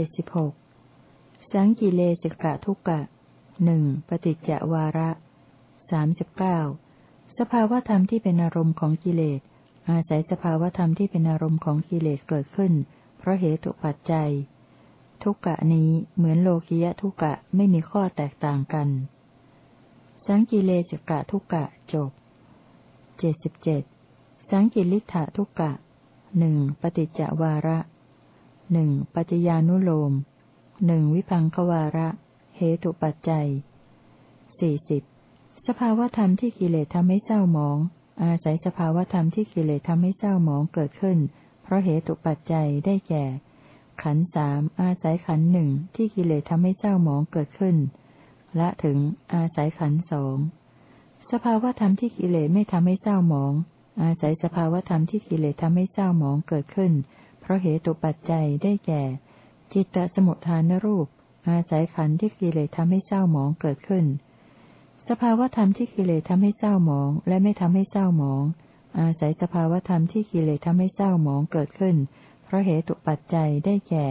จ็ดสิบหกสังกิเลสกะทุกะหนึ่งปฏิจจวาระสามสิบเก้าสภาวธรรมที่เป็นอารมณ์ของกิเลส อาศัยสภาวธรรมที่เป็นอารมณ์ของกิเลสเกิดขึ้น เพราะเหตุปัจจัย ทุกกะนี้เหมือนโลกิยะทุกกะไม่มีข้อแตกต่างกัน สังกิเลสกะทุกะจบเจ็ดสิบเจ็ดสังกิลิธะทุกะหนึ่งปฏิจจวาระ หนึ่งปัจจญานุโลมหนึ่งวิพังควาระ เหตุปัจจัยสี่สิบสภาวธรรมที่กิเลสทำให้เศร้าหมอง อาศัยสภาวธรรมที่กิเลสทำให้เศร้าหมองเกิดขึ้น เพราะเหตุปัจจัยได้แก่ ขันสามอาศัยขันหนึ่งที่กิเลสทำให้เศร้าหมองเกิดขึ้น และถึงอาศัยขันสองสภาวธรรมที่กิเลสไม่ทำให้เศร้าหมอง อาศัยสภาวธรรมที่กิเลสทำให้เศร้าหมองเกิดขึ้น เพราะเหตุปัจจัยได้แก่ จิตตสมุทฐานรูป อาศัยขันธ์ที่กิเลสทำให้เศร้าหมองเกิดขึ้น สภาวธรรมที่กิเลสทำให้เศร้าหมองและไม่ทำให้เศร้าหมอง อาศัยสภาวธรรมที่กิเลสทำให้เศร้าหมองเกิดขึ้น เพราะเหตุปัจจัยได้แก่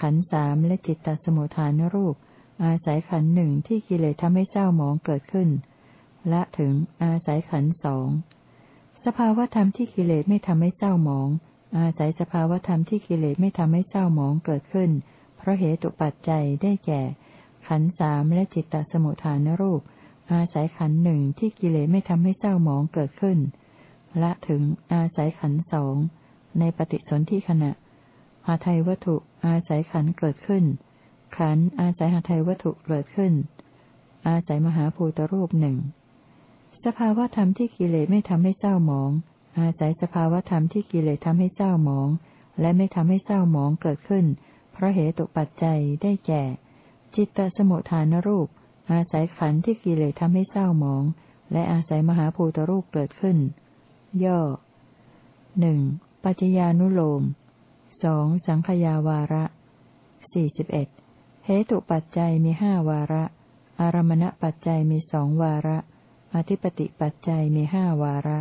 ขันธ์สามและจิตตสมุทฐานรูป อาศัยขันธ์หนึ่งที่กิเลสทำให้เศร้าหมองเกิดขึ้นละถึงอาศัยขันสอง สภาวธรรมที่กิเลสไม่ทำให้เศร้าหมอง อาศัยสภาวธรรมที่กิเลสไม่ทำให้เศร้าหมองเกิดขึ้น เพราะเหตุปัจจัยได้แก่ ขันสามและจิตตสมุทฐานรูป อาศัยขันหนึ่งที่กิเลสไม่ทำให้เศร้าหมองเกิดขึ้น ละถึงอาศัยขันสองในปฏิสนธิขณะหาไทยวัตถุอาศัยขันเกิดขึ้น ขันอาศัยหาไทยวัตถุเกิดขึ้น อาศัยมหาภูตรูปหนึ่งสภาวธรรมที่กิเลสไม่ทำให้เศร้าหมอง อาศัยสภาวธรรมที่กิเลสทำให้เศร้าหมอง และไม่ทำให้เศร้าหมองเกิดขึ้น เพราะเหตุปัจจัยได้แก่ จิตตสมุทฐานรูป อาศัยขันธ์ที่กิเลสทำให้เศร้าหมอง และอาศัยมหาภูตรูปเกิดขึ้น ย่อหนึ่งปัจจญานุโลมสองสังขยาวาระสี่สิบเอ็ดเหตุปัจจัยมีห้าวาระ อารมณปัจจัยมีสองวาระ อธิปติปัจจัยมีห้าวาระ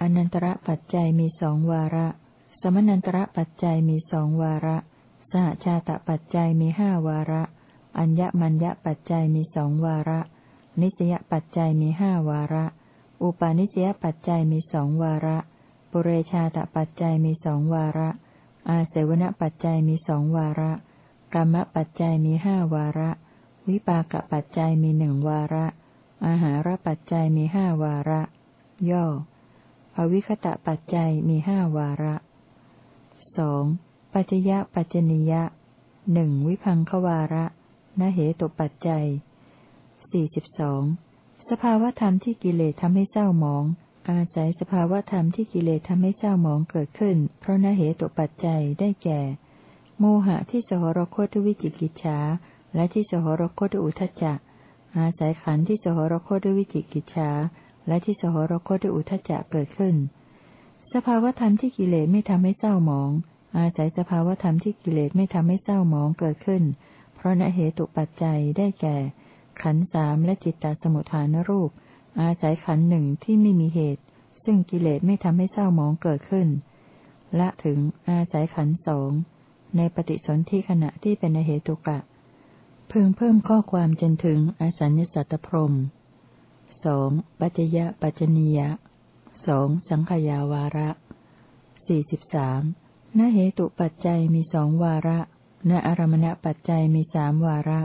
อนันตระปัจจัยมีสองวาระ สมนันตระปัจจัยมีสองวาระ สหชาตปัจจัยมีห้าวาระ อัญญมัญญปัจจัยมีสองวาระ นิสยปัจจัยมีห้าวาระ อุปาณิสยปัจจัยมีสองวาระ ปุเรชาตปัจจัยมีสองวาระ อาเสวนปัจจัยมีสองวาระ กรรมปัจจัยมีห้าวาระ วิปากปัจจัยมีหนึ่งวาระ อาหารปัจจัยมีห้าวาระ ย่อ อวิคตะปัจจัยมีห้าวาระสองปัจยะปัจจนิยะหนึ่งวิพังควาระนเหตุปัจจัยสี่สิบสองสภาวธรรมที่กิเลสทำให้เศร้าหมอง อาศัยสภาวธรรมที่กิเลสทำให้เศร้าหมองเกิดขึ้น เพราะนเหตุปัจจัยได้แก่ โมหะที่สหรคตวิจิกิจฉาและที่สหรคตอุทจจะอาศัยขันธ์ที่สหรคตด้วยวิจิกิจฉา และที่สหรคตด้วยอุทจจะเกิดขึ้น สภาวธรรมที่กิเลสไม่ทำให้เศร้าหมอง อาศัยสภาวธรรมที่กิเลสไม่ทำให้เศร้าหมองเกิดขึ้น เพราะนเหตุปัจจัยได้แก่ ขันสามและจิตตสมุทฐานรูป อาศัยขันหนึ่งที่ไม่มีเหตุ ซึ่งกิเลสไม่ทำให้เศร้าหมองเกิดขึ้น ละถึงอาศัยขันสองในปฏิสนธิขณะที่เป็นเหตุกะ พึงเพิ่มข้อความจนถึงอสัญญสัตตพรม สองปัจจยะปัจจนียะสองสังขยาวาระสี่สิบสามนเหตุปัจจัยมีสองวาระณอารมณปัจจัยมีสามวาระ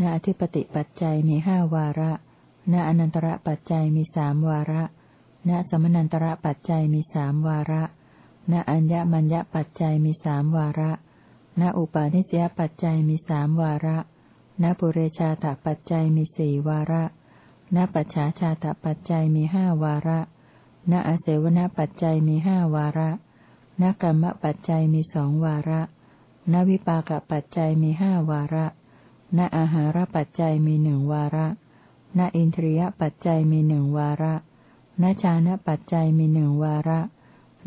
ณอธิปติปัจจัยมีห้าวาระณอนันตระปัจจัยมีสามวาระณสมนันตระปัจจัยมีสามวาระณอัญญมัญญปัจจัยมีสามวาระณอุปาณิสยปัจจัยมีสามวาระณปุเรชาตปัจจัยมีสี่วาระ ณปัจฉาชาตปัจจัยมีห้าวาระ ณอาเสวนปัจจัยมีห้าวาระ ณกรรมปัจจัยมีสองวาระ ณวิปากปัจจัยมีห้าวาระ ณอาหารปัจจัยมีหนึ่งวาระ ณอินทรียปัจจัยมีหนึ่งวาระ ณชานะปัจจัยมีหนึ่งวาระ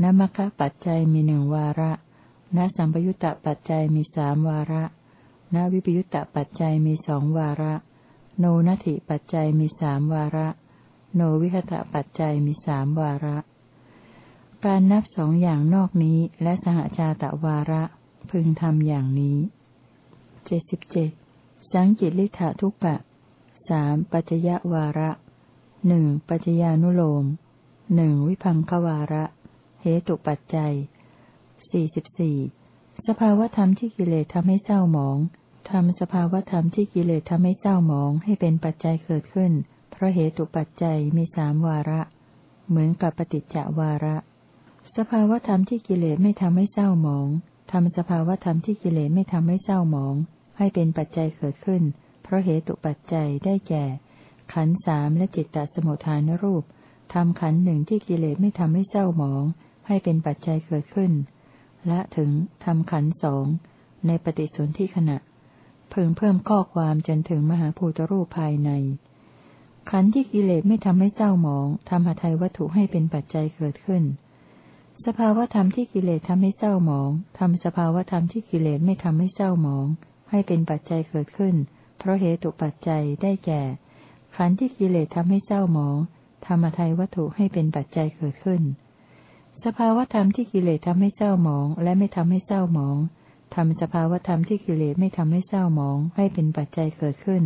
ณมคคปัจจัยมีหนึ่งวาระ ณสัมปยุตตปัจจัยมีสามวาระ ณวิปยุตตปัจจัยมีสองวาระ โนนัติปัจจัยมีสามวาระ โนวิคตะปัจจัยมีสามวาระ การนับสองอย่างนอกนี้และสหชาตะวาระพึงทำอย่างนี้เจ็ดสิบเจ็ดสังจิตลิธาทุกะสามปัจจยวาระหนึ่งปัจจญานุโลมหนึ่งวิพังควาระ เหตุปัจจัยสี่สิบสี่สภาวธรรมที่กิเลสทำให้เศร้าหมอง ทำสภาวธรรมที่กิเลสทำให้เศร้าหมองให้เป็นปัจจัยเกิดขึ้น เพราะเหตุปัจจัยมีสามวาระ เหมือนกับปฏิจจวาระ สภาวธรรมที่กิเลสไม่ทำให้เศร้าหมองทำสภาวธรรมที่กิเลสไม่ทำให้เศร้าหมอง ให้เป็นปัจจัยเกิดขึ้น เพราะเหตุปัจจัยได้แก่ ขันสามและจิตตสมุทฐานรูปทำขันหนึ่งที่กิเลสไม่ทำให้เศร้าหมอง ให้เป็นปัจจัยเกิดขึ้น และถึงทำขันสองในปฏิสนธิขณะ พิ่มเพิ่มข้อความจนถึงมหาภูตรูปภายใน ขันธ์ที่กิเลสไม่ทำให้เศร้าหมองทำหาไทยวัตถุให้เป็นปัจจัยเกิดขึ้น สภาวธรรมที่กิเลสทำให้เศร้าหมองทำสภาวธรรมที่กิเลสไม่ทำให้เศร้าหมอง ให้เป็นปัจจัยเกิดขึ้น เพราะเหตุปัจจัยได้แก่ ขันธ์ที่กิเลสทำให้เศร้าหมองทำหาไทยวัตถุให้เป็นปัจจัยเกิดขึ้น สภาวธรรมที่กิเลสทำให้เศร้าหมองและไม่ทำให้เศร้าหมอง ทำสภาวธรรมที่กิเลสไม่ทำให้เศร้าหมอง ให้เป็นปัจจัยเกิดขึ้น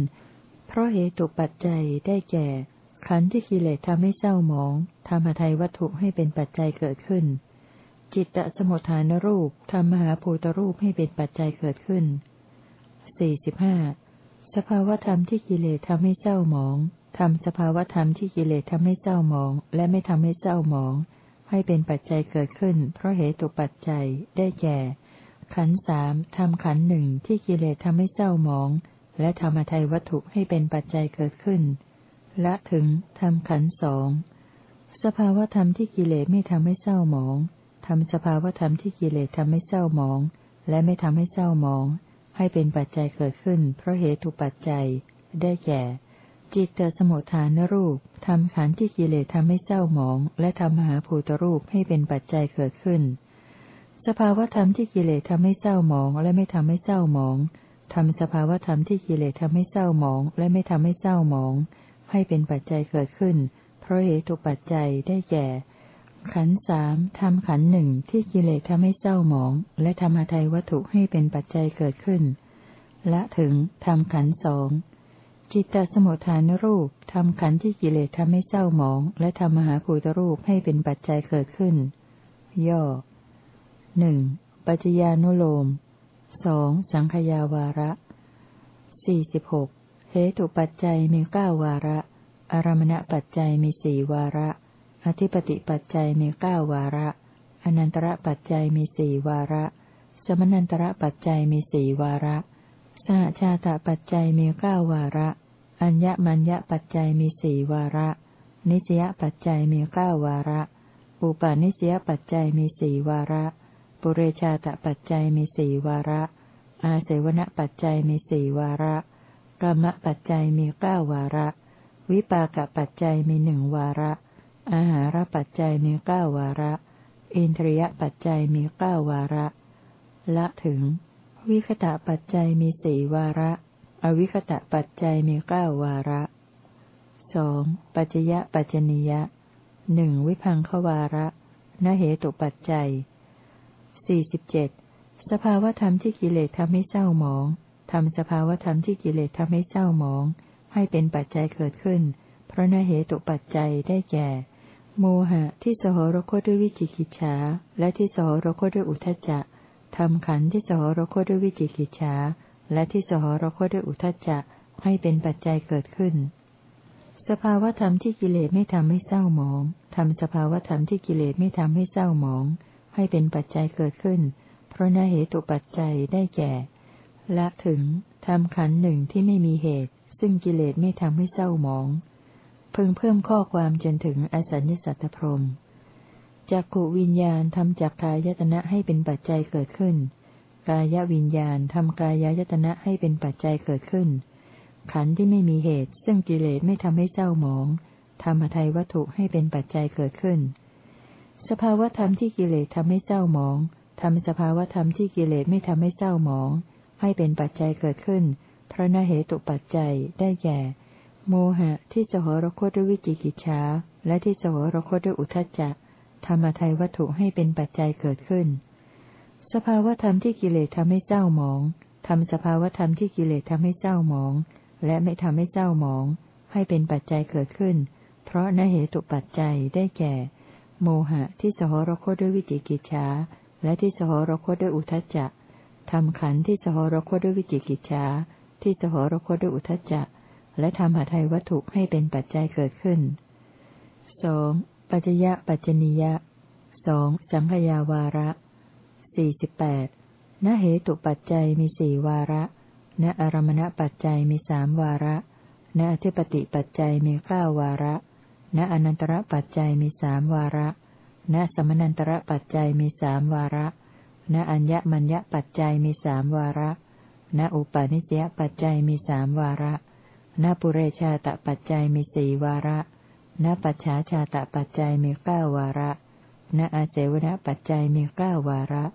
เพราะเหตุปัจจัยได้แก่ ขันธ์ที่กิเลสทำให้เศร้าหมองทำหทัยวัตถุให้เป็นปัจจัยเกิดขึ้น จิตตสมุทฐานรูปทำมหาภูตรูปให้เป็นปัจจัยเกิดขึ้นสี่สิบห้าสภาวธรรมที่กิเลสทำให้เศร้าหมองทำสภาวธรรมที่กิเลสทำให้เศร้าหมอง และไม่ทำให้เศร้าหมอง ให้เป็นปัจจัยเกิดขึ้น เพราะเหตุปัจจัยได้แก่ ขันสามทำขันหนึ่งที่กิเลสทำให้เศร้าหมอง และทำอทัยวัตถุให้เป็นปัจจัยเกิดขึ้นและถึงทำขันสอง สภาวธรรมที่กิเลสไม่ทำให้เศร้าหมองทำสภาวธรรมที่กิเลสทำให้เศร้าหมอง และไม่ทำให้เศร้าหมอง ให้เป็นปัจจัยเกิดขึ้น เพราะเหตุปัจจัย ได้แก่ จิตตสมุทฐานรูปทำขันที่กิเลสทำให้เศร้าหมอง และทำมหาภูตรูปให้เป็นปัจจัยเกิดขึ้น สภาวธรรมที่กิเลสทำให้เศร้าหมองและไม่ทำให้เศร้าหมองทำสภาวธรรมที่กิเลสทำให้เศร้าหมองและไม่ทำให้เศร้าหมอง ให้เป็นปัจจัยเกิดขึ้น เพราะเหตุปัจจัยได้แก่ ขันสามทำขันหนึ่งที่กิเลสทำให้เศร้าหมอง และทำหาไทยวัตถุให้เป็นปัจจัยเกิดขึ้นและถึงทำขันสองจิตตสมุทฐานรูปทำขันที่กิเลสทำให้เศร้าหมอง และทำมหาภูตรูปให้เป็นปัจจัยเกิดขึ้น ย่อ หนึ่งปัจจญานุโลมสองสังขยาวาระสี่สิบหกเหตุปัจจัยมีเก้าวาระ อารมณปัจจัยมีสี่วาระ อธิปติปัจจัยมีเก้าวาระ อนันตระปัจจัยมีสี่วาระ สมนันตระปัจจัยมีสี่วาระ สหชาตปัจจัยมีเก้าวาระ อัญญมัญญปัจจัยมีสี่วาระ นิสยปัจจัยมีเก้าวาระ อุปาณิสยปัจจัยมีสี่วาระ ปุเรชาตปัจจัยมีสี่วาระ อาเสวนปัจจัยมีสี่วาระกรรมปัจจัยมีเก้าวาระ วิปากปัจจัยมีหนึ่งวาระ อาหารปัจจัยมีเก้าวาระ อินทรียปัจจัยมีเก้าวาระ ละถึง วิคตะปัจจัยมีสี่วาระ อวิคตะปัจจัยมีเก้าวาระสองปัจจยะปัจจนิยะหนึ่งวิพังควาระนเหตุปัจจัย สี่สิบเจ็ดสภาวธรรมที่กิเลสทำให้เศร้าหมองทำสภาวธรรมที่กิเลสทำให้เศร้าหมอง ให้เป็นปัจจัยเกิดขึ้น เพราะนเหตุปัจจัยได้แก่ โมหะที่สหรคตด้วยวิจิกิจฉาและที่สหรคตด้วยอุทจจะทำขันที่สหรคตด้วยวิจิกิจฉาและที่สหรคตด้วยอุทจจะให้เป็นปัจจัยเกิดขึ้น สภาวธรรมที่กิเลสไม่ทำให้เศร้าหมองทำสภาวธรรมที่กิเลสไม่ทำให้เศร้าหมอง ให้เป็นปัจจัยเกิดขึ้น เพราะนาเหตุปัจจัยได้แก่ ละถึงทำขันหนึ่งที่ไม่มีเหตุ ซึ่งกิเลสไม่ทำให้เศร้าหมอง พึงเพิ่มข้อความจนถึงอสัญญสัตตพรมจักขวิญญาณทำจากกายตนะให้เป็นปัจจัยเกิดขึ้น กายวิญญาณทำกายยตนะให้เป็นปัจจัยเกิดขึ้น ขันที่ไม่มีเหตุ ซึ่งกิเลสไม่ทำให้เศร้าหมองทำหทัยวัตถุให้เป็นปัจจัยเกิดขึ้น สภาวธรรมที่กิเลสทำให้เศร้าหมองทำสภาวธรรมที่กิเลสไม่ทำให้เศร้าหมอง ให้เป็นปัจจัยเกิดขึ้นเพราะนเหตุปัจจัยได้แก่ โมหะที่สหรคตด้วยวิจิกิจฉาและที่สหรคตด้วยอุทจจะธรรมทัยวัตถุให้เป็นปัจจัยเกิดขึ้น สภาวธรรมที่กิเลสทำให้เศร้าหมองทำสภาวธรรมที่กิเลสทำให้เศร้าหมอง และไม่ทำให้เศร้าหมอง ให้เป็นปัจจัยเกิดขึ้น เพราะนเหตุปัจจัยได้แก่ โมหะที่สหรคตด้วยวิจิกิจฉาและที่สหรคตด้วยอุทจจะทำขันที่สหรคตด้วยวิจิกิจฉาที่สหรคตด้วยอุทจจะ และทำหาไทยวัตถุให้เป็นปัจจัยเกิดขึ้นสองปัจจยะปัจจนิยะสองสังขยาวาระสี่สิบแปดณเหตุปัจจัยมีสี่วาระณอารมณปัจจัยมีสามวาระณอธิปติปัจจัยมีเก้าวาระ ณอนันตระปัจจัยมีสามวาระ ณสมนันตระปัจจัยมีสามวาระ ณอัญญมัญญปัจจัยมีสามวาระ ณอุปาณิสยปัจจัยมีสามวาระ ณปุเรชาตปัจจัยมีสี่วาระ ณปัจฉาชาตปัจจัยมีเก้าวาระ ณอาเสวนปัจจัยมีเก้าวาระ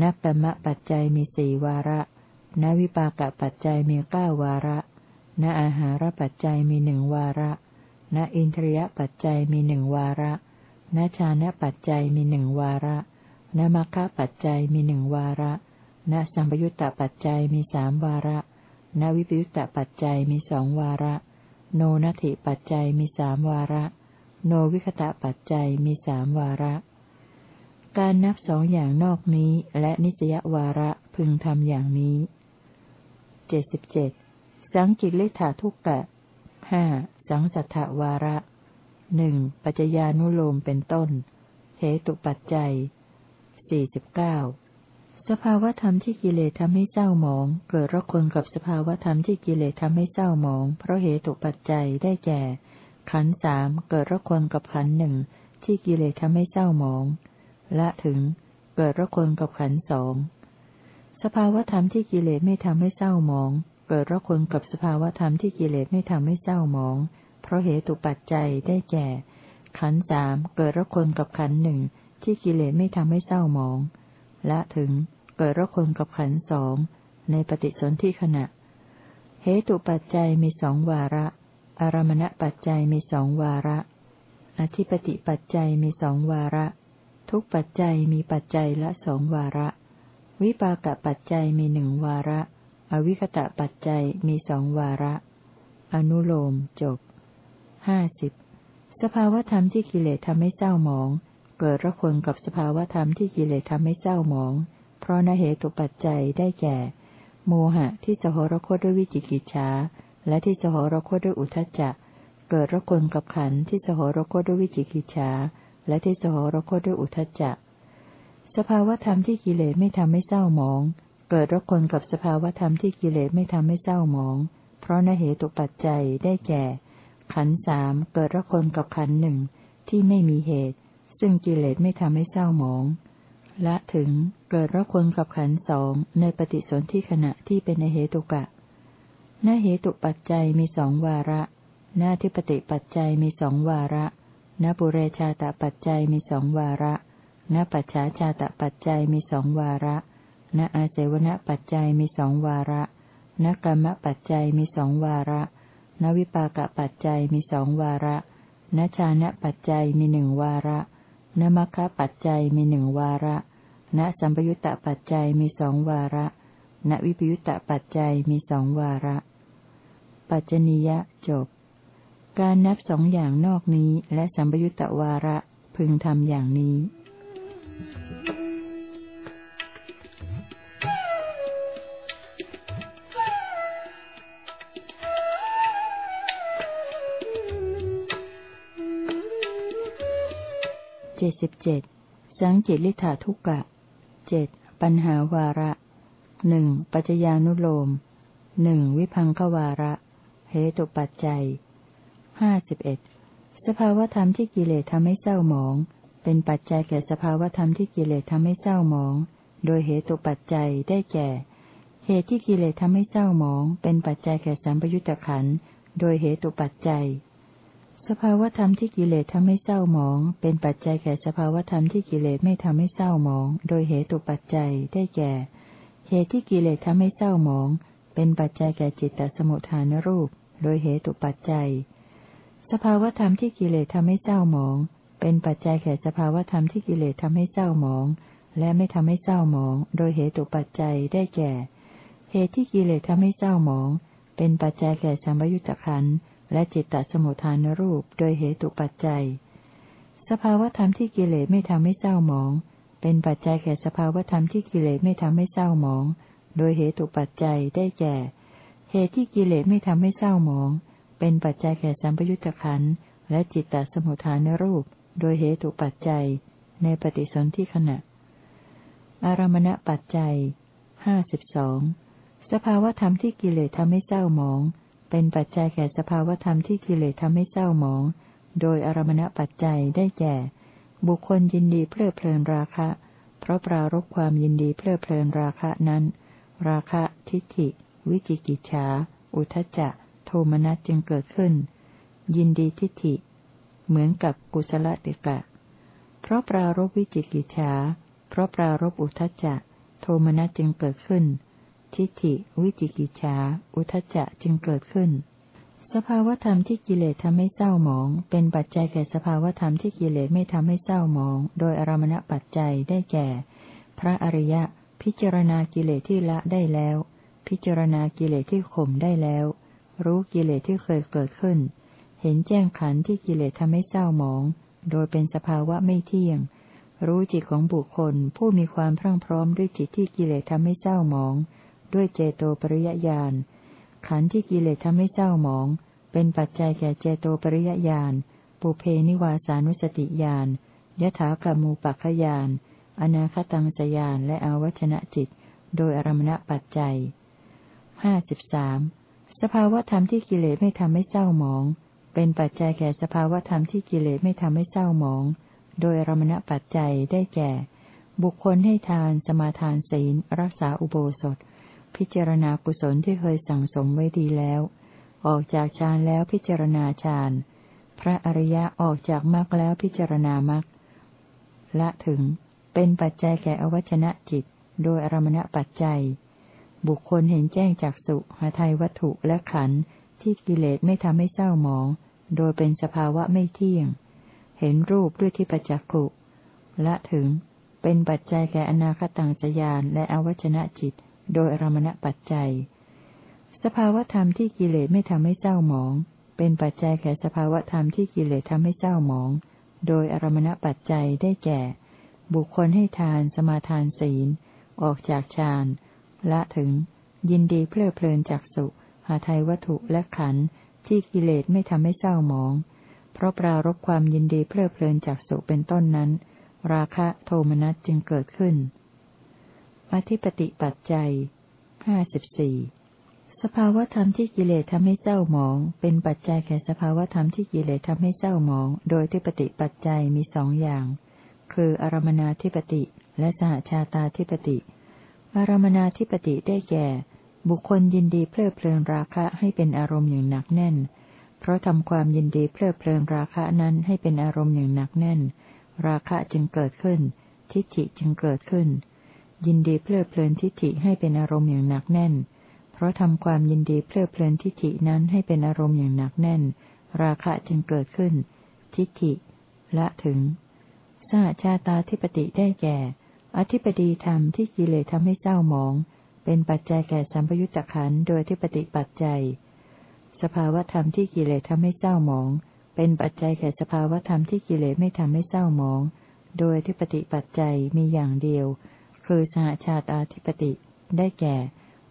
ณปมะปัจจัยมีสี่วาระ ณวิปากปัจจัยมีเก้าวาระ ณอาหารปัจจัยมีหนึ่งวาระ ณอินทรียปัจจัยมีหนึ่งวาระ ณชานะปัจจัยมีหนึ่งวาระ ณมัคคะปัจจัยมีหนึ่งวาระ ณสัมปยุตตปัจจัยมีสามวาระ ณวิปยุตตปัจจัยมีสองวาระ โนนัตถิปัจจัยมีสามวาระ โนวิคตะปัจจัยมีสามวาระ การนับสองอย่างนอกนี้และนิสยวาระพึงทำอย่างนี้เจ็ดสิบเจ็ดสังกิริธาทุกกะห้า สังสัทธวาระหนึ่งปัจจญานุโลมเป็นต้นเหตุปัจจัยสี่สิบเก้าสภาวธรรมที่กิเลสทำให้เศร้าหมอง เกิดรักคนกับสภาวธรรมที่กิเลสทำให้เศร้าหมอง เพราะเหตุปัจจัยได้แก่ ขันสามเกิดรักคนกับขันหนึ่งที่กิเลสทำให้เศร้าหมอง ละถึงเกิดรักคนกับขันสองสภาวธรรมที่กิเลสไม่ทำให้เศร้าหมอง เกิดรักคนกับสภาวธรรมที่กิเลสไม่ทำให้เศร้าหมอง เพราะเหตุปัจจัยได้แก่ ขันสามเกิดรักคนกับขันหนึ่งที่กิเลสไม่ทำให้เศร้าหมองและถึงเกิดระคนกับขันสองในปฏิสนธิขณะ เหตุปัจจัยมีสองวาระ อารมณปัจจัยมีสองวาระ อธิปติปัจจัยมีสองวาระ ทุกปัจจัยมีปัจจัยละสองวาระ วิปากปัจจัยมีหนึ่งวาระ อวิคตะปัจจัยมีสองวาระ อนุโลมจบห้าสิบสภาวธรรมที่กิเลสทำให้เศร้าหมอง เกิดระคนกับสภาวธรรมที่กิเลสทำให้เศร้าหมอง เพราะนเหตุปัจจัยได้แก่ โมหะที่สหรคตด้วยวิจิกิจฉาและที่สหรคตด้วยอุทจจะ เกิดรคนกับขันที่สหรคตด้วยวิจิกิจฉาและที่สหรคตด้วยอุทจจะ สภาวธรรมที่กิเลสไม่ทำให้เศร้าหมอง เกิดรคนกับสภาวธรรมที่กิเลสไม่ทำให้เศร้าหมอง เพราะนเหตุปัจจัยได้แก่ ขันสามเกิดรคนกับขันหนึ่งที่ไม่มีเหตุ ซึ่งกิเลสไม่ทำให้เศร้าหมองละถึงเกิดรกคนกับขันสองในปฏิสนธิขณะที่เป็นนเหตุกะนเหตุปัจจัยมีสองวาระหน้าที่ปฏิปัจจัยมีสองวาระน้าปุเรชาตปัจจัยมีสองวาระนปัจฉาชาตปัจจัยมีสองวาระ หน้าอาเสวนปัจจัยมีสองวาระหน้ากรรมปัจจัยมีสองวาระหน้าวิปากปัจจัยมีสองวาระหน้าชานะปัจจัยมีหนึ่งวาระนมัคคะปัจจัยมีหนึ่งวาระณสัมปยุตตปัจจัยมีสองวาระ ณวิปยุตตปัจจัยมีสองวาระ ปัจจนิยะจบ การนับสองอย่างนอกนี้และสัมปยุตตวาระพึงทำอย่างนี้ จ็ดสิบเจ็ดสังจิตลิธาทุกกะเจ็ดปัญหาวาระหนึ่งปัจจญานุโลมหนึ่งวิพังควาระ เหตุปัจจัยห้าสิบเอ็ดสภาวธรรมที่กิเลสทำให้เศร้าหมอง เป็นปัจจัยแก่สภาวธรรมที่กิเลสทำให้เศร้าหมอง โดยเหตุปัจจัยได้แก่ เหตุที่กิเลสทำให้เศร้าหมอง เป็นปัจจัยแก่สัมปยุตตะขันโดยเหตุปัจจัย สภาวธรรมที่กิเลสทำให้เศร้าหมอง เป็นปัจจัยแก่สภาวธรรมที่กิเลสไม่ทำให้เศร้าหมอง โดยเหตุปัจจัยได้แก่ เหตุที่กิเลสทำให้เศร้าหมอง เป็นปัจจัยแก่จิตตสมุทฐานรูป โดยเหตุปัจจัย สภาวธรรมที่กิเลสทำให้เศร้าหมอง เป็นปัจจัยแก่สภาวธรรมที่กิเลสทำให้เศร้าหมอง และไม่ทำให้เศร้าหมอง โดยเหตุปัจจัยได้แก่ เหตุที่กิเลสทำให้เศร้าหมอง เป็นปัจจัยแก่สัมยุญตะขันธ์ และจิตตสมุทฐานรูปโดยเหตุปัจจัย สภาวธรรมที่กิเลสไม่ทำให้เศร้าหมอง เป็นปัจจัยแก่สภาวธรรมที่กิเลสไม่ทำให้เศร้าหมอง โดยเหตุปัจจัยได้แก่ เหตุที่กิเลสไม่ทำให้เศร้าหมอง เป็นปัจจัยแก่สัมปยุตตะขันธ์และจิตตสมุทฐานรูป โดยเหตุปัจจัย ในปฏิสนธิขณะ อารมณปัจจัยห้าสิบสองสภาวธรรมที่กิเลสทำให้เศร้าหมอง เป็นปัจจัยแก่สภาวธรรมที่กิเลสทำให้เศร้าหมอง โดยอารมณปัจจัยได้แก่ บุคคลยินดีเพลิดเพลินราคะ เพราะปรารบความยินดีเพลิดเพลินราคะนั้น ราคะ ทิฏฐิ วิจิกิจฉา อุทจจะ โทมนัสจึงเกิดขึ้น ยินดีทิฏฐิ เหมือนกับกุศลติกะ เพราะปรารบวิจิกิจฉา เพราะปรารบอุทจจะ โทมนัสจึงเกิดขึ้น ทิฏฐิ วิจิกิจฉาอุทจจะจึงเกิดขึ้น สภาวธรรมที่กิเลสทำให้เศร้าหมอง เป็นปัจจัยแก่สภาวธรรมที่กิเลสไม่ทำให้เศร้าหมอง โดยอารมณปัจจัยได้แก่ พระอริยะ พิจารณากิเลสที่ละได้แล้ว พิจารณากิเลสที่ข่มได้แล้ว รู้กิเลสที่เคยเกิดขึ้น เห็นแจ้งขันธ์ที่กิเลสทำให้เศร้าหมอง โดยเป็นสภาวะไม่เที่ยงรู้จิตของบุคคลผู้มีความพรั่งพร้อมด้วยจิตที่กิเลสทำให้เศร้าหมอง ด้วยเจโตปริยญาณขันธ์ที่กิเลสทำให้เศร้าหมอง เป็นปัจจัยแก่เจโตปริยญาณปุเพนิวาสานุสติญาณยถากรมูปัคขยานอนาคตังสยานและอวัชนะจิต โดยอารมณปัจจัยห้าสิบสามสภาวธรรมที่กิเลสไม่ทำให้เศร้าหมอง เป็นปัจจัยแก่สภาวธรรมที่กิเลสไม่ทำให้เศร้าหมอง โดยอารมณปัจจัยได้แก่ บุคคลให้ทาน สมาทานศีล รักษาอุโบสถ พิจารณากุศลที่เคยสั่งสมไว้ดีแล้ว ออกจากฌานแล้วพิจารณาฌาน พระอริยะออกจากมรรคแล้วพิจารณามรรคละถึงเป็นปัจจัยแก่อวัชนะจิต โดยอรมณปัจจัย บุคคลเห็นแจ้งจากสุหาไทยวัตถุและขันธ์ที่กิเลสไม่ทำให้เศร้าหมอง โดยเป็นสภาวะไม่เที่ยง เห็นรูปด้วยที่ประจักขุละถึงเป็นปัจจัยแก่อนาคตังสยานและอวัชนะจิต โดยอรมณปัจจัย สภาวธรรมที่กิเลสไม่ทำให้เศร้าหมอง เป็นปัจจัยแก่สภาวธรรมที่กิเลสทำให้เศร้าหมอง โดยอรมณปัจจัยได้แก่ บุคคลให้ทานสมาทานศีล ออกจากฌานละถึง ยินดีเพลิดเพลินจากสุหาไทยวัตถุและขันธ์ที่กิเลสไม่ทำให้เศร้าหมอง เพราะปรารบความยินดีเพลิดเพลินจากสุเป็นต้นนั้น ราคะโทมนัสจึงเกิดขึ้น อธิปติปัจจัยห้าสิบสี่สภาวธรรมที่กิเลสทำให้เศร้าหมอง เป็นปัจจัยแก่สภาวธรรมที่กิเลสทำให้เศร้าหมอง โดยที่ปฏิปัจจัยมีสองอย่าง คืออารมนาธิปติและสหชาตาธิปติ อารมนาธิปติได้แก่ บุคคลยินดีเพลิดเพลินราคะให้เป็นอารมณ์อย่างหนักแน่น เพราะทำความยินดีเพลิดเพลินราคะนั้นให้เป็นอารมณ์อย่างหนักแน่น ราคะจึงเกิดขึ้น ทิฏฐิจึงเกิดขึ้น ยินดีเพลิดเพลินทิฏฐิให้เป็นอารมณ์อย่างหนักแน่น เพราะทำความยินดีเพลิดเพลินทิฏฐินั้นให้เป็นอารมณ์อย่างหนักแน่น ราคะจึงเกิดขึ้น ทิฏฐิละถึงสหชาตาธิปติได้แก่ อธิปดีธรรมที่กิเลสทำให้เศร้าหมอง เป็นปัจจัยแก่สัมปยุตตะขันโดยที่ปฏิปัจจัย สภาวธรรมที่กิเลสทำให้เศร้าหมอง เป็นปัจจัยแก่สภาวธรรมที่กิเลสไม่ทำให้เศร้าหมอง โดยที่ปฏิปัจจัยมีอย่างเดียว คือสหชาตาธิปติ ได้แก่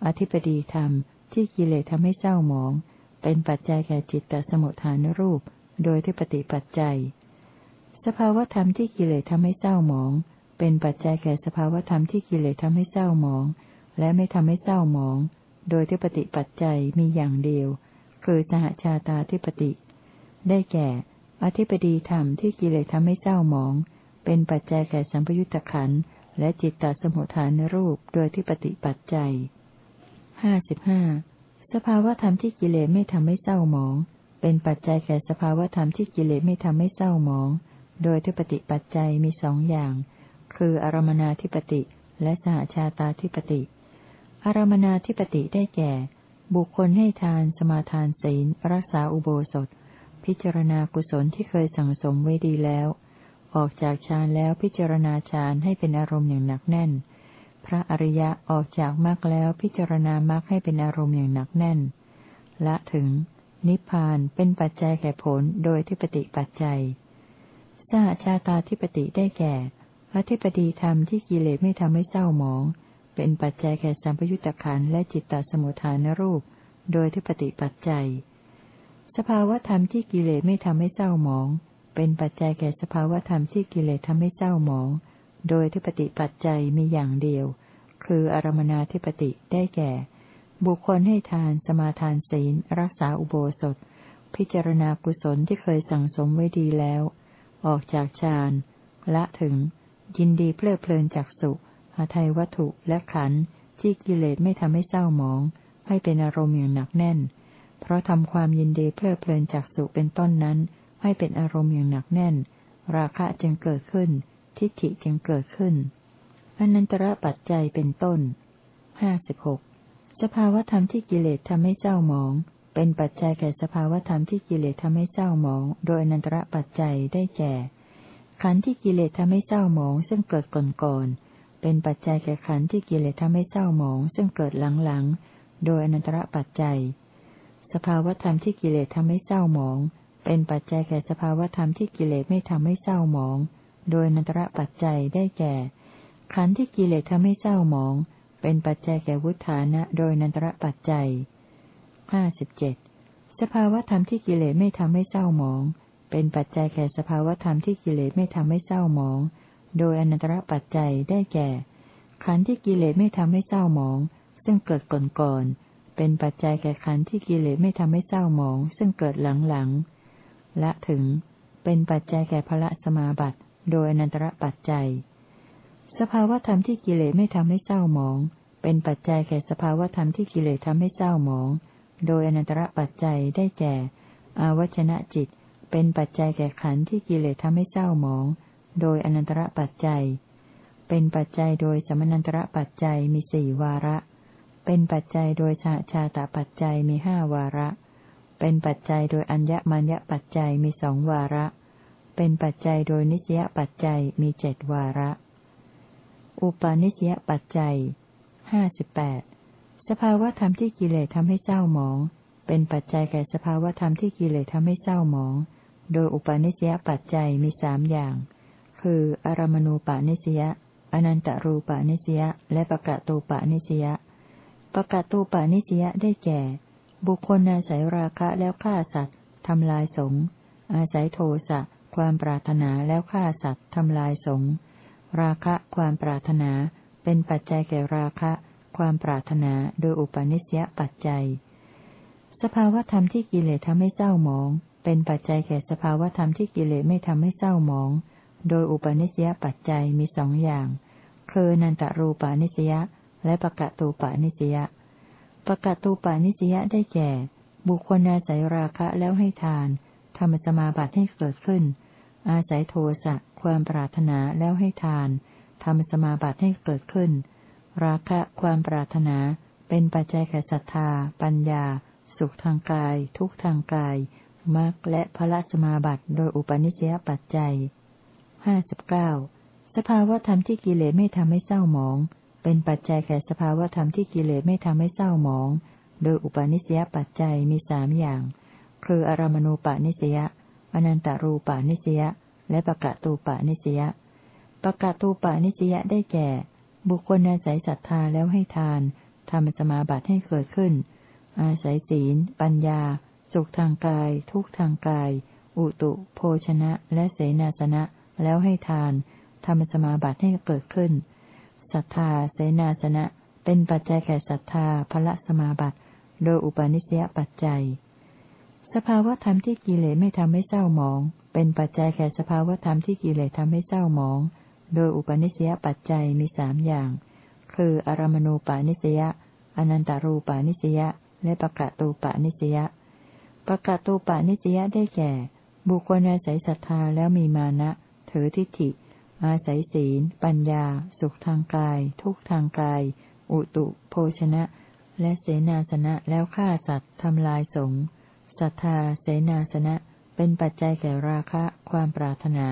อธิปดีธรรม ที่กิเลสทำให้เศร้าหมอง เป็นปัจจัยแก่จิตตสมุทฐานรูป โดยที่ปฏิปัจจัย สภาวธรรมที่กิเลสทำให้เศร้าหมอง เป็นปัจจัยแก่สภาวธรรมที่กิเลสทำให้เศร้าหมอง และไม่ทำให้เศร้าหมอง โดยที่ปฏิปัจจัยมีอย่างเดียว คือสหชาตาธิปติ ได้แก่ อธิปดีธรรมที่กิเลสทำให้เศร้าหมอง เป็นปัจจัยแก่สัมปยุตตะขันธ์ และจิตตสมุทฐานรูปโดยที่ปฏิปัจจัยห้าสิบห้าสภาวธรรมที่กิเลสไม่ทำให้เศร้าหมอง เป็นปัจจัยแก่สภาวธรรมที่กิเลสไม่ทำให้เศร้าหมอง โดยที่ปฏิปัจจัยมีสองอย่าง คืออารมนาธิปติและสหชาตาธิปติ อารมนาธิปติได้แก่ บุคคลให้ทาน สมาทานศีล รักษาอุโบสถ พิจารณากุศลที่เคยสั่งสมไว้ดีแล้ว ออกจากฌานแล้วพิจารณาฌานให้เป็นอารมณ์อย่างหนักแน่น พระอริยะออกจากมรรคแล้วพิจารณามรรคให้เป็นอารมณ์อย่างหนักแน่น ละถึง นิพพานเป็นปัจจัยแก่ผลโดยทิปติปัจจัย สหชาตาธิปติได้แก่อธิปดีธรรมที่กิเลสไม่ทำให้เศร้าหมอง เป็นปัจจัยแก่สัมปยุตตะขันและจิตตสมุทฐานรูป โดยทิปติปัจจัย สภาวธรรมที่กิเลสไม่ทำให้เศร้าหมอง เป็นปัจจัยแก่สภาวธรรมที่กิเลสทำให้เศร้าหมอง โดยทิปติปัจจัยมีอย่างเดียว คืออารมนาธิปติได้แก่ บุคคลให้ทานสมาทานศีล รักษาอุโบสถ พิจารณากุศลที่เคยสั่งสมไว้ดีแล้ว ออกจากฌานละถึง ยินดีเพลิดเพลินจากสุหาไทยวัตถุและขันธ์ที่กิเลสไม่ทำให้เศร้าหมอง ให้เป็นอารมณ์อย่างหนักแน่น เพราะทำความยินดีเพลิดเพลินจากสุเป็นต้นนั้น ให้เป็นอารมณ์อย่างหนักแน่น ราคะจึงเกิดขึ้น ทิฏฐิจึงเกิดขึ้นอนันตระปัจจัยเป็นต้นห้าสิบหกสภาวธรรมที่กิเลสทำให้เศร้าหมอง เป็นปัจจัยแก่สภาวธรรมที่กิเลสทำให้เศร้าหมอง โดยอนันตระปัจจัยได้แก่ ขันธ์ที่กิเลสทำให้เศร้าหมองซึ่งเกิดก่อนก่อนเป็นปัจจัยแก่ขันธ์ที่กิเลสทำให้เศร้าหมอง ซึ่งเกิดหลังๆ โดยอนันตระปัจจัย สภาวธรรมที่กิเลสทำให้เศร้าหมอง เป็นปัจจัยแก่สภาวธรรมที่กิเลสไม่ทำให้เศร้าหมอง โดยนันตระปัจจัยได้แก่ ขันธ์ที่กิเลสทำให้เศร้าหมอง เป็นปัจจัยแก่วุฒานะ โดยนันตระปัจจัยห้าสิบเจ็ดสภาวธรรมที่กิเลสไม่ทำให้เศร้าหมอง เป็นปัจจัยแก่สภาวธรรมที่กิเลสไม่ทำให้เศร้าหมอง โดยอนันตระปัจจัยได้แก่ ขันธ์ที่กิเลสไม่ทำให้เศร้าหมอง ซึ่งเกิดก่อนก่อนเป็นปัจจัยแก่ขันธ์ที่กิเลสไม่ทำให้เศร้าหมอง ซึ่งเกิดหลังหลัง และถึง เป็นปัจจัยแก่พระสมาบัติ โดยอนันตรปัจจัย สภาวธรรมที่กิเลสไม่ทำให้เศร้าหมอง เป็นปัจจัยแก่สภาวธรรมที่กิเลสทำให้เศร้าหมอง โดยอนันตรปัจจัยได้แก่ อาวชนะจิต เป็นปัจจัยแก่ขันธ์ที่กิเลสทำให้เศร้าหมอง โดยอนันตระปัจจัย เป็นปัจจัยโดยสมนันตระปัจจัยมีสี่วาระ เป็นปัจจัยโดยชาชาตปัจจัยมีห้าวาระ เป็นปัจจัยโดยอัญญมัญญปัจจัยมีสองวาระ เป็นปัจจัยโดยนิสยปัจจัยมีเจ็ดวาระ อุปาณิสยปัจจัยห้าสิบแปดสภาวธรรมที่กิเลสทำให้เศร้าหมอง เป็นปัจจัยแก่สภาวธรรมที่กิเลสทำให้เศร้าหมอง โดยอุปาณิสยปัจจัยมีสามอย่าง คือ อารมณูปาณิสยอนันตรูปาณิสยและปะกะตูปาณิสยปะกะตูปาณิสยได้แก่ บุคคลอาศัยราคะแล้วฆ่าสัตว์ทำลายสงอาศัยโทสะความปรารถนาแล้วฆ่าสัตว์ทำลายสงราคะความปรารถนา เป็นปัจจัยแก่ราคะ ความปรารถนาโดยอุปาณิสยปัจจัย สภาวธรรมที่กิเลสทำให้เจ้าหมอง เป็นปัจจัยแก่สภาวธรรมที่กิเลสไม่ทำให้เศร้าหมอง โดยอุปนิสยปัจจัยมีสองอย่าง คือนันตรูปานิสยาและปะกะตูปานิสยา ปะกตูปานิสยาได้แก่ บุคคลอาศัยราคะแล้วให้ทานทำสมาบัติให้เกิดขึ้น อาศัยโทสะความปรารถนาแล้วให้ทานทำสมาบัติให้เกิดขึ้น ราคะความปรารถนาเป็นปัจจัยแก่ศรัทธา ปัญญา สุขทางกาย ทุกทางกายมรรคและพระสมาบัติโดยอุปนิสยปัจจัยห้าสิบเก้าสภาวธรรมที่กิเลสไม่ทำให้เศร้าหมอง เป็นปัจจัยแก่สภาวธรรมที่กิเลสไม่ทำให้เศร้าหมอง โดยอุปนิสยปัจจัยมีสามอย่าง คืออารมณูปนิสยาอนันตารูปนิสยาและปะกะตูปนิสยาปะกะตูปนิสยาได้แก่ บุคคลอาศัยศรัทธาแล้วให้ทานทำสมาบัติให้เกิดขึ้น อาศัยศีล ปัญญา สุขทางกาย ทุกทางกาย อุตุ โภชนะ และเสนาสนะ แล้วให้ทานทำสมาบัติให้เกิดขึ้น ศรัทธา เสนาสนะ เป็นปัจจัยแก่ศรัทธาพละสมาบัติ โดยอุปนิสยปัจจัย สภาวธรรมที่กิเลสไม่ทำให้เศร้าหมอง เป็นปัจจัยแก่สภาวธรรมที่กิเลสทำให้เศร้าหมอง โดยอุปนิสยปัจจัยมีสามอย่าง คืออารมณูปานิสยาอนันตารูปานิสยาและปะกะตูปานิสยาปะกาตูปานิสยะได้แก่ บุคคลอาศัยศรัทธาแล้วมีมานะ ถือทิฏฐิ อาศัยศีล ปัญญา สุขทางกาย ทุกทางกาย อุตุ โภชนะ และเสนาสนะแล้วฆ่าสัตว์ทำลายสงศรัทธา เสนาสนะ เป็นปัจจัยแก่ราคะ ความปรารถนา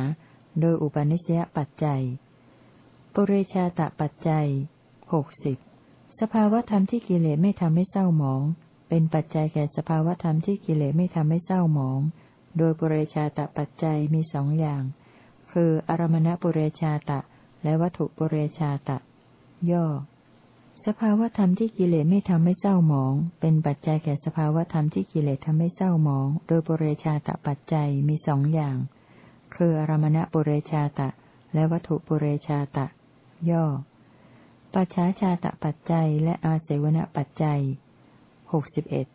โดยอุปนิสยปัจจัย ปุเรชาตปัจจัยหกสิบสภาวธรรมที่กิเลสไม่ทำให้เศร้าหมอง เป็นปัจจัยแก่สภาวธรรมที่กิเลสไม่ทำให้เศร้าหมอง โดยปุเรชาตปัจจัยมีสองอย่าง คืออารมณปุเรชาตะ และวัตถุปุเรชาตะ ย่อ สภาวธรรมที่กิเลสไม่ทำให้เศร้าหมอง เป็นปัจจัยแก่สภาวธรรมที่กิเลสทำให้เศร้าหมอง โดยปุเรชาตปัจจัยมีสองอย่าง คืออารมณปุเรชาตะ และวัตถุปุเรชาตะ ย่อ ปัจฉาชาตะปัจจัย และอาเสวณปัจจัยหกสิบเอ็ด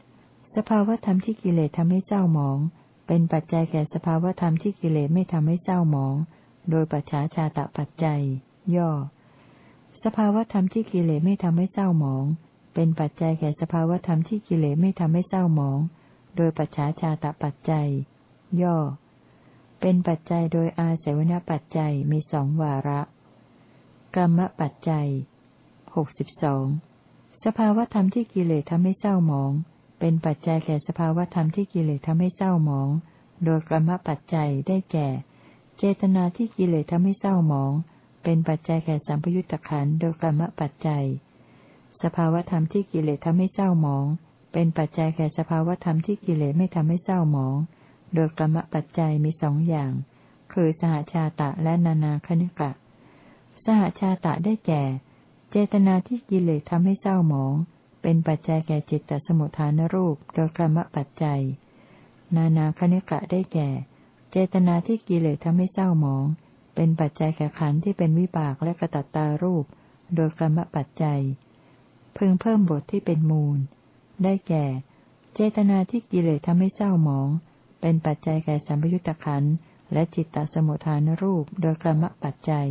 สภาวธรรมที่กิเลสทำให้เศร้าหมอง เป็นปัจจัยแก่สภาวธรรมที่กิเลสไม่ทำให้เศร้าหมอง โดยปัจฉาชาตะปัจจัย ย่อ สภาวธรรมที่กิเลสไม่ทำให้เศร้าหมอง เป็นปัจจัยแก่สภาวธรรมที่กิเลสไม่ทำให้เศร้าหมอง โดยปัจฉาชาตะปัจจัย ย่อ เป็นปัจจัยโดยอาเสวนปัจจัยมีสองวาระ กรรมปัจจัยหกสิบสองสภาวธรรมที่กิเลสทำให้เศร้าหมอง เป็นปัจจัยแก่สภาวธรรมที่กิเลสทำให้เศร้าหมอง โดยกรรมปัจจัยได้แก่ เจตนาที่กิเลสทำให้เศร้าหมอง เป็นปัจจัยแก่สัมปยุตตะขันโดยกรรมปัจจัย สภาวธรรมที่กิเลสทำให้เศร้าหมอง เป็นปัจจัยแก่สภาวธรรมที่กิเลสไม่ทำให้เศร้าหมอง โดยกรรมปัจจัยมีสองอย่าง คือสหชาตะและนานาคณิกะ สหชาตะได้แก่ เจตนาที่กิเลสทำให้เศร้าหมอง เป็นปัจจัยแก่จิตตสมุทฐานรูปโดยกรรมปัจจัย นานาคณิกะได้แก่ เจตนาที่กิเลสทำให้เศร้าหมอง เป็นปัจจัยแก่ขันธ์ที่เป็นวิบากและกระตัตตารูป โดยกรรมปัจจัย พึงเพิ่มบทที่เป็นมูล ได้แก่ เจตนาที่กิเลสทำให้เศร้าหมอง เป็นปัจจัยแก่สัมยุตตขันธ์และจิตตสมุทฐานรูปโดยกรรมปัจจัย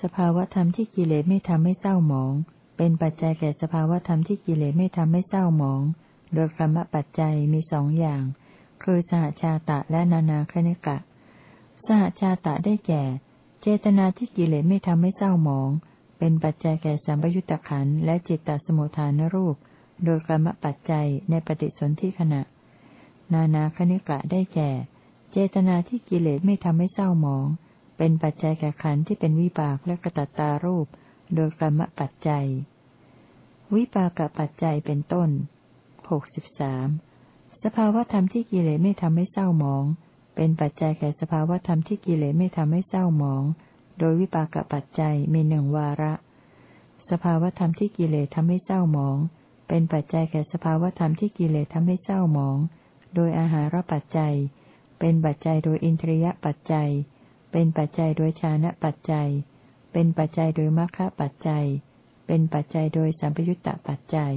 สภาวธรรมที่กิเลสไม่ทำให้เศร้าหมอง เป็นปัจจัยแก่สภาวธรรมที่กิเลสไม่ทำให้เศร้าหมอง โดยกรรมปัจจัยมีสองอย่าง คือสหชาตะและนานาคณิกะ สหชาตะได้แก่ เจตนาที่กิเลสไม่ทำให้เศร้าหมอง เป็นปัจจัยแก่สัมปยุตตะขันและจิตตสมุทฐานรูป โดยกรรมปัจจัยในปฏิสนธิขณะ นานาคณิกะได้แก่ เจตนาที่กิเลสไม่ทำให้เศร้าหมอง เป็นปัจจัยแก่ขันที่เป็นวิบากและกระตัตตารูป โดยกรรมปัจจัย วิปากปัจจัยเป็นต้นหกสิบสามสภาวธรรมที่กิเลสไม่ทำให้เศร้าหมอง เป็นปัจจัยแก่สภาวธรรมที่กิเลสไม่ทำให้เศร้าหมอง โดยวิปากปัจจัยมีหนึ่งวาระ สภาวธรรมที่กิเลสทำให้เศร้าหมอง เป็นปัจจัยแก่สภาวธรรมที่กิเลสทำให้เศร้าหมอง โดยอาหารปัจจัย เป็นปัจจัยโดยอินทรียปัจจัย เป็นปัจจัยโดยชานะปัจจัย เป็นปัจจัยโดยมรรคปัจจัย เป็นปัจจัยโดยสัมปยุตตปัจจัย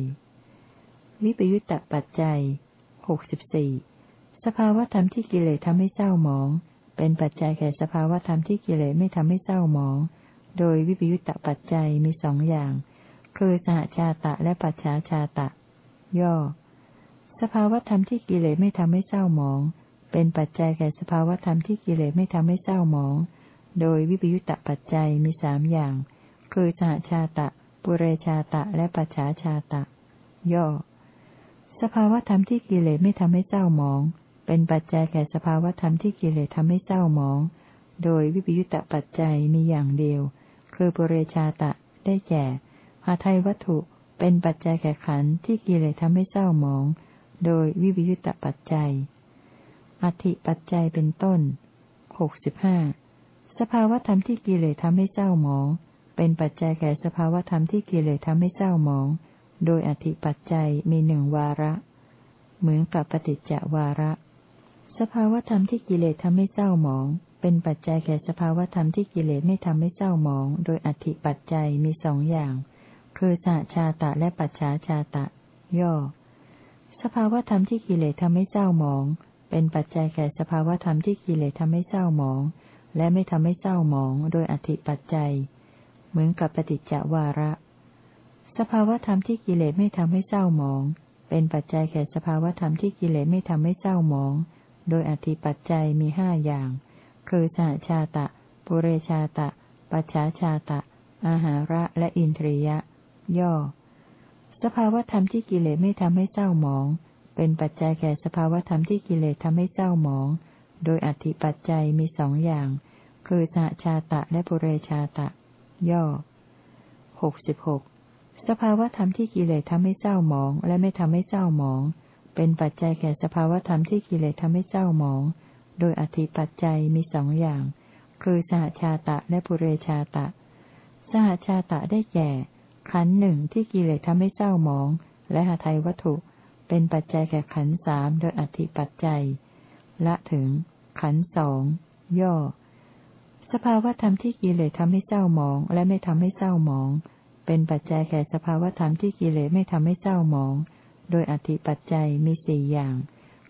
วิปยุตตปัจจัยหกสิบสี่สภาวธรรมที่กิเลสทำให้เศร้าหมอง เป็นปัจจัยแก่สภาวธรรมที่กิเลสไม่ทำให้เศร้าหมอง โดยวิปยุตตปัจจัยมีสองอย่าง คือสหชาตะและปัจฉาชาตะ ย่อ สภาวธรรมที่กิเลสไม่ทำให้เศร้าหมอง เป็นปัจจัยแก่สภาวธรรมที่กิเลสไม่ทำให้เศร้าหมอง โดยวิปยุตตปัจจัยมีสามอย่าง คือสหชาตะ ปุเรชาตะ และปัจฉาชาตะ ย่อ สภาวธรรมที่กิเลสไม่ทำให้เศร้าหมอง เป็นปัจจัยแก่สภาวธรรมที่กิเลสทำให้เศร้าหมอง โดยวิปยุตตปัจจัยมีอย่างเดียว คือปุเรชาตะ ได้แก่หาไทยวัตถุ เป็นปัจจัยแก่ขันธ์ที่กิเลสทำให้เศร้าหมอง โดยวิปยุตตปัจจัยอธิปัจจัยเป็นต้นหกสิบห้า สภาวธรรมที่กิเลสทำให้เศร้าหมอง เป็นปัจจัยแก่สภาวธรรมที่กิเลสทำให้เศร้าหมอง โดยอธิปัจจัยมีหนึ่งวาระ เหมือนกับปฏิจจวาระ สภาวธรรมที่กิเลสทำให้เศร้าหมอง เป็นปัจจัยแก่สภาวธรรมที่กิเลสไม่ทำให้เศร้าหมอง โดยอธิปัจจัยมีสองอย่าง คือสหชาตะและปัจฉาชาตะ ย่อ สภาวธรรมที่กิเลสทำให้เศร้าหมอง เป็นปัจจัยแก่สภาวธรรมที่กิเลสทำให้เศร้าหมอง และไม่ทำให้เศร้าหมองโดยอธิปัจจัย เหมือนกับปฏิจจวาระ สภาวธรรมที่กิเลสไม่ทำให้เศร้าหมอง เป็นปัจจัยแก่สภาวธรรมที่กิเลสไม่ทำให้เศร้าหมอง โดยอธิปัจจัยมีห้าอย่าง คือสหชาตะ ปุเรชาตะ ปัจฉาชาตะ อาหาระและอินทรียะ ย่อ สภาวธรรมที่กิเลสไม่ทำให้เศร้าหมอง เป็นปัจจัยแก่สภาวธรรมที่กิเลสทำให้เศร้าหมอง โดยอธิปัจจัยมีสองอย่าง คือสหชาตะและปุเรชาตะ ย่อหกสิบหกสภาวธรรมที่กิเลสทำให้เศร้าหมอง และไม่ทำให้เศร้าหมอง เป็นปัจจัยแก่สภาวธรรมที่กิเลสทำให้เศร้าหมอง โดยอธิปัจจัยมีสองอย่าง คือสหชาตะและปุเรชาตะ สหชาตะได้แก่ ขันหนึ่งที่กิเลสทำให้เศร้าหมอง และหาไทยวัตถุ เป็นปัจจัยแก่ขันสามโดยอธิปัจจัย ละถึง ขันสองย่อ สภาวธรรมที่กิเลสทำให้เศร้าหมองและไม่ทำให้เศร้าหมอง เป็นปัจจัยแก่สภาวธรรมที่กิเลสไม่ทำให้เศร้าหมอง โดยอธิปัจจัยมีสี่อย่าง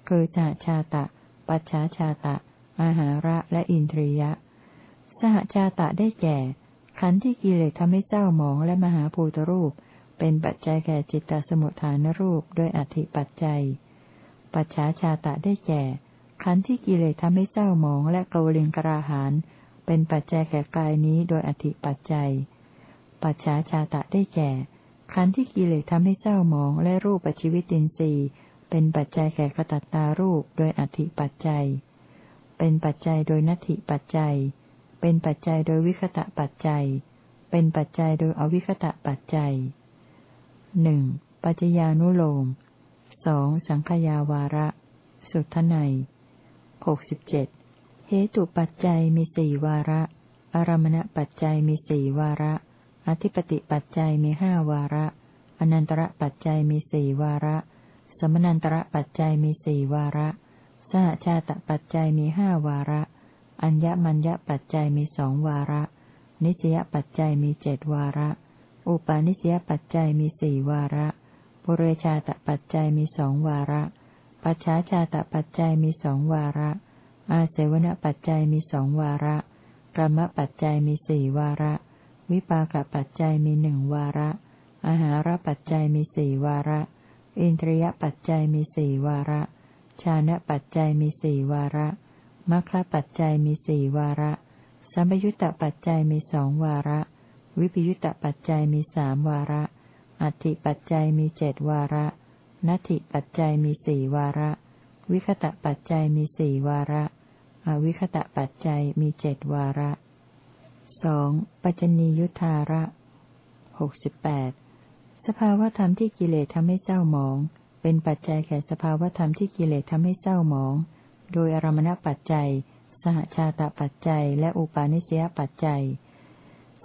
คือสหชาตะ ปัจฉาชาตะ อาหาระและอินทรียะ สหชาตะได้แก่ ขันธ์ที่กิเลสทำให้เศร้าหมองและมหาภูตรูป เป็นปัจจัยแก่จิตตสมุทฐานรูปโดยอธิปัจจัย ปัจฉาชาตะได้แก่ ขันธ์ที่กิเลสทำให้เศร้าหมองและโกลิงกราหาน เป็นปัจจัยแก่กายนี้โดยอธิปัจจัย ปัจฉาชาตะได้แก่ ขันธ์ที่กิเลสทำให้เศร้าหมองและรูปปัจจิวิตินทรีย์เป็นปัจจัยแก่กตัตตารูปโดยอธิปัจจัย เป็นปัจจัยโดยนัตถิปัจจัย เป็นปัจจัยโดยวิคตะปัจจัย เป็นปัจจัยโดยอวิคตะปัจจัยหนึ่งปัจจญานุโลมสองสังขยาวาระ สุทไนหกสิบเจ็ด เหตุปัจจัยมีสี่วาระ อารมณปัจจัยมีสี่วาระ อธิปติปัจจัยมีห้าวาระ อนันตระปัจจัยมีสี่วาระ สมนันตระปัจจัยมีสี่วาระ สหชาตปัจจัยมีห้าวาระ อัญญมัญญปัจจัยมีสองวาระ นิสยปัจจัยมีเจดวาระ อุปาณิสยปัจจัยมีสี่วาระ ปุเรชาตปัจจัยมีสองวาระ ปัจฉาชาตปัจจัยมีสองวาระ อาเสวนปัจจัยมีสองวาระกรรมปัจจัยมีสี่วาระ วิปากปัจจัยมีหนึ่งวาระ อาหารปัจจัยมีสี่วาระ อินทรียปัจจัยมีสี่วาระ ชานะปัจจัยมีสี่วาระมัคคะปัจจัยมีสี่วาระสัมยุตตปัจจัยมีสองวาระ วิปยุตตปัจจัยมีสามวาระ อัติปัจจัยมีเจดวาระนัตถิปัจจัยมีสี่วาระ วิคตะปัจจัยมีสี่วาระ อวิคตะปัจจัยมีเจ็ดวาระสองปัจจนียุทธาระหกสิบแปดสภาวธรรมที่กิเลสทำให้เศร้าหมอง เป็นปัจจัยแก่สภาวธรรมที่กิเลสทำให้เศร้าหมอง โดยอารมณปัจจัย สหชาตปัจจัย และอุปาณิสยปัจจัย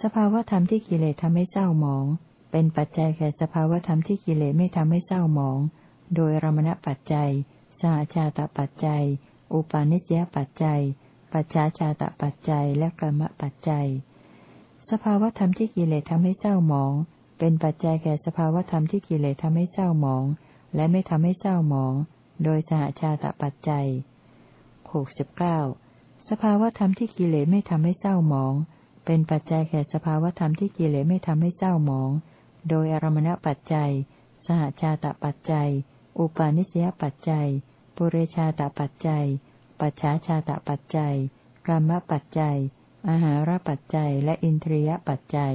สภาวธรรมที่กิเลสทำให้เศร้าหมอง เป็นปัจจัยแก่สภาวธรรมที่กิเลสไม่ทำให้เศร้าหมอง โดยอารมณปัจจัย สหชาตปัจจัย อุปาณิสยปัจจัย ปัจฉาชาตปัจจัย และกรรมปัจจัย สภาวธรรมที่กิเลสทำให้เศร้าหมอง เป็นปัจจัยแก่สภาวธรรมที่กิเลสทำให้เศร้าหมอง และไม่ทำให้เศร้าหมอง โดยสหชาตปัจจัยหกสิบเก้าสภาวธรรมที่กิเลสไม่ทำให้เศร้าหมอง เป็นปัจจัยแก่สภาวธรรมที่กิเลสไม่ทำให้เศร้าหมอง โดยอารมณปัจจัย สหชาตปัจจัย อุปาณิสยปัจจัย ปุเรชาตปัจจัย ปัจฉาชาตปัจจัยกรรมปัจจัย อาหารปัจจัย และอินทรียปัจจัย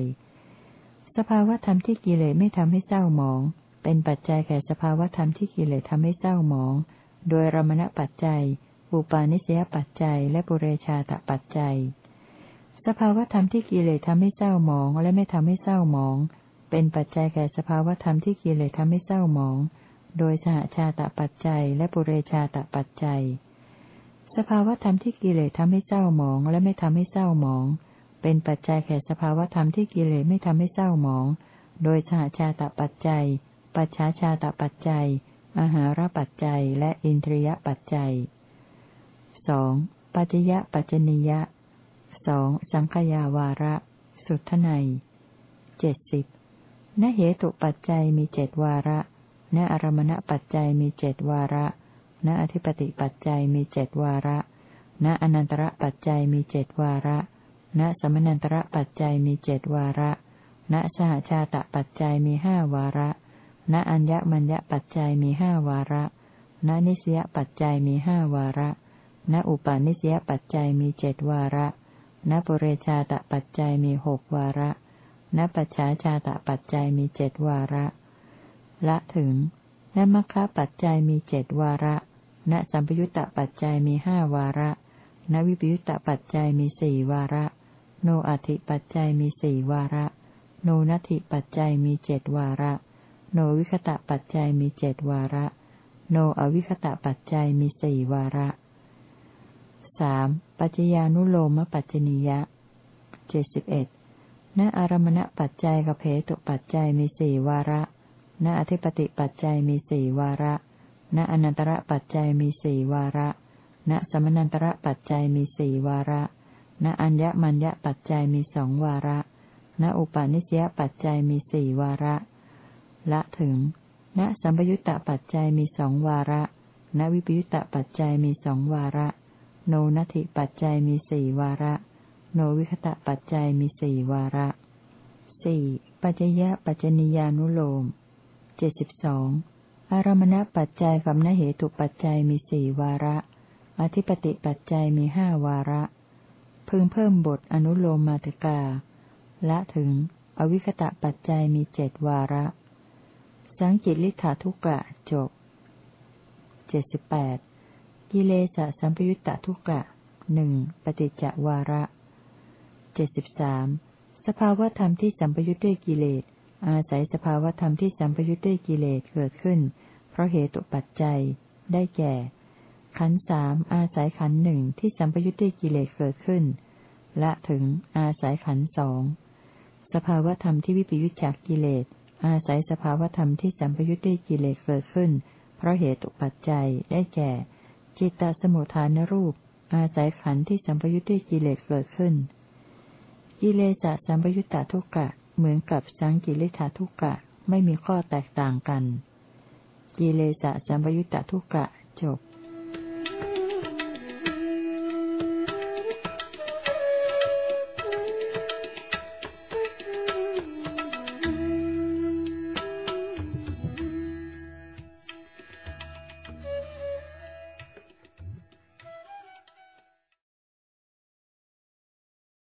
สภาวธรรมที่กิเลสไม่ทำให้เศร้าหมอง เป็นปัจจัยแก่สภาวธรรมที่กิเลสทำให้เศร้าหมอง โดยรมณปัจจัย อุปาณิสยปัจจัย และปุเรชาตปัจจัย สภาวธรรมที่กิเลสทำให้เศร้าหมองและไม่ทำให้เศร้าหมอง เป็นปัจจัยแก่สภาวธรรมที่กิเลสทำให้เศร้าหมอง โดยสหชาตปัจจัย และปุเรชาตปัจจัย สภาวธรรมที่กิเลสทำให้เศร้าหมอง และไม่ทำให้เศร้าหมอง เป็นปัจจัยแก่สภาวธรรมที่กิเลสไม่ทำให้เศร้าหมอง โดยสหชาตปัจจัย ปัจฉาชาตปัจจัย อาหารปัจจัย และอินทรียปัจจัยสองปัจยะปัจจนิยะสองสังขยาวาระ สุทไนเจ็ดสิบนเหตุปัจจัยมีเจ็ดวาระ นอารมณปัจจัยมีเจ็ดวาระ ณอธิปติปัจจัยมีเจดวาระ ณอนันตระปัจจัยมีเจดวาระ ณสมนันตระปัจจัยมีเจดวาระ ณสหชาตะปัจจัยมีห้าวาระ ณอัญญมัญญปัจจัยมีห้าวาระ ณนิสยปัจจัยมีห้าวาระ ณอุปาณิสยปัจจัยมีเจดวาระณปุเรชาตปัจจัยมีหกวาระ ณปัจฉาชาตปัจจัยมีเจดวาระ ละถึงณมัคคะปัจจัยมีเจดวาระ ณสัมปยุตตปัจจัยมีห้าวาระ ณวิปยุตตปัจจัยมีสี่วาระ โนอัติปัจจัยมีสี่วาระ โนนัตถิปัจจัยมีเจดวาระ โนวิคตะปัจจัยมีเจดวาระ โนอวิคตะปัจจัยมีสี่วาระสามปัจจญานุโลมปัจจนิยะเจ็ดสิบเอ็ดณอารมณปัจจัยกับเพตุปัจจัยมีสี่วาระ ณอธิปติปัจจัยมีสี่วาระ ณอนันตระปัจจัยมีสี่วาระ ณสมนันตระปัจจัยมีสี่วาระ ณอัญญมัญญปัจจัยมีสองวาระ ณอุปาณิสยปัจจัยมีสี่วาระ ละถึง ณสัมปยุตตปัจจัยมีสองวาระ ณวิปยุตตปัจจัยมีสองวาระ โนนัตถิปัจจัยมีสี่วาระ โนวิคตะปัจจัยมีสี่วาระสี่ปัจจยะปัจจนิยานุโลม เจ็ดสิบสองอารมณปัจจัยกับนเหตุปัจจัยมีสี่วาระ อธิปติปัจจัยมีห้าวาระ พึงเพิ่มบทอนุโลมมาติกา ละถึง อวิคตะปัจจัยมีเจ็ดวาระ สังจิตลิธาทุกะจบเจ็ดสิบแปดกิเลสสัมปยุตตทุกะหนึ่งปฏิจจวาระเจ็ดสิบสามสภาวธรรมที่สัมปยุทธ์ด้วยกิเลส อาศัยสภาวธรรมที่สัมปยุทธ์ด้วยกิเลสเกิดขึ้น เพราะเหตุปัจจัย ได้แก่ ขันธ์สามอาศัยขันธ์หนึ่งที่สัมปยุตด้วยกิเลสเกิดขึ้น และถึงอาศัยขันธ์สองสภาวธรรมที่วิปปยุตจากกิเลส อาศัยสภาวธรรมที่สัมปยุทธ์ด้วยกิเลสเกิดขึ้น เพราะเหตุปัจจัย ได้แก่ จิตตสมุทฐานรูป อาศัยขันธ์ที่สัมปยุตด้วยกิเลสเกิดขึ้น กิเลสสัมปยุตตาทุกกะ เหมือนกับสังกิเลสทุกะไม่มีข้อแตกต่างกัน กิเลสสัมปยุตตาทุกะจบ